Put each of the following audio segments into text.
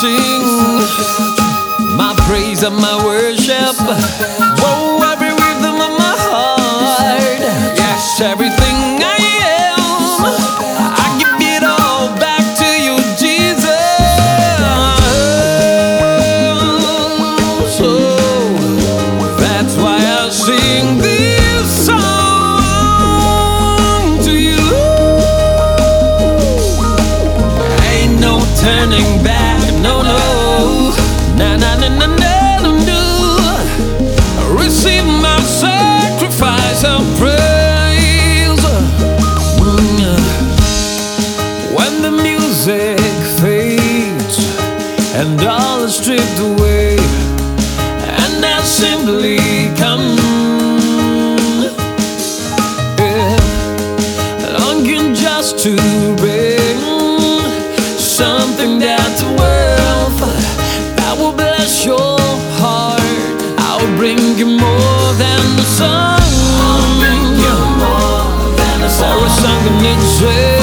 sing my praise and my worship. are stripped away and I simply come. Yeah, longing just to bring something that's worth that will bless your heart. I'll bring you more than the sun. I'll bring you more than the sun. Or a song in itself.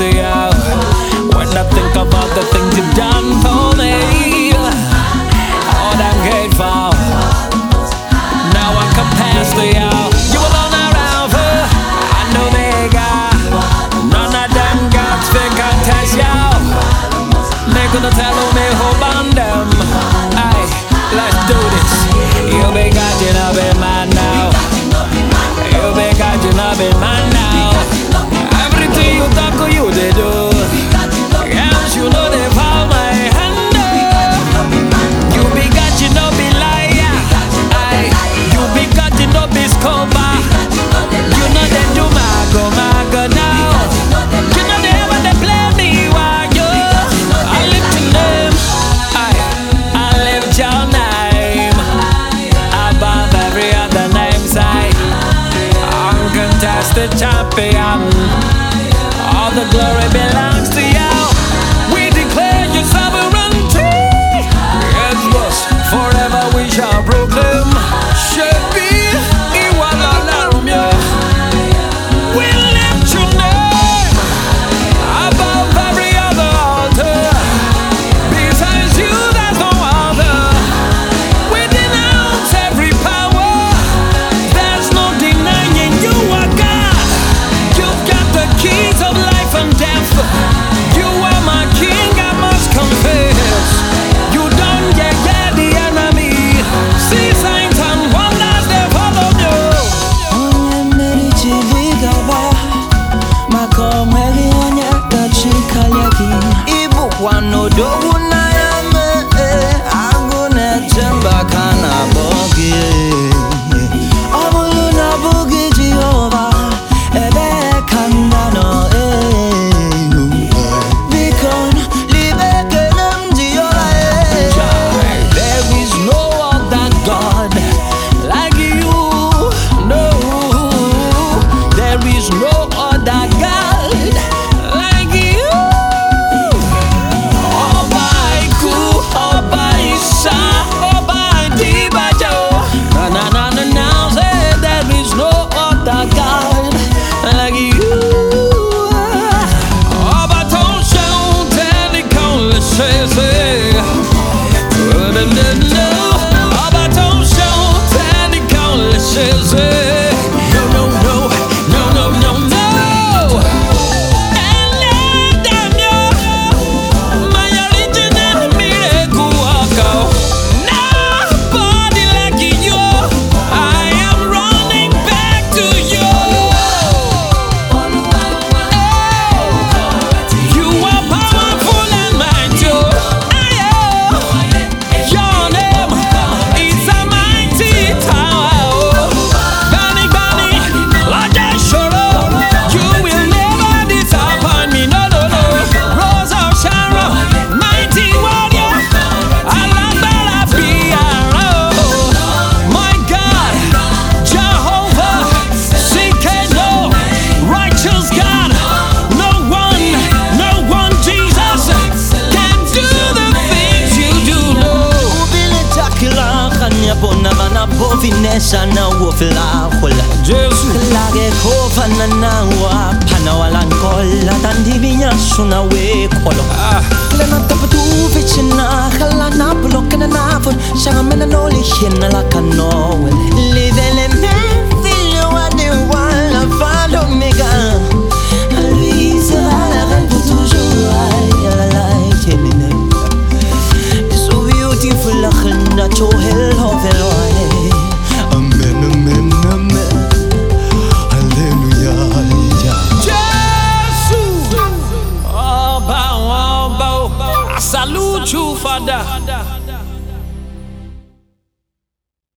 say Master Champion. All the glory sana wufla khula Jesu. Lage kofa na nawa Pana walan kola Tandibi niya suna we kolo ah. Lena tapatu vichina Khala na bulok na nafun Shanga mena noli hina la kanowel Lidele me Filo ade wala Falo mega Luisa la reine toujours. I like him in it So beautiful Lachna to hell of it all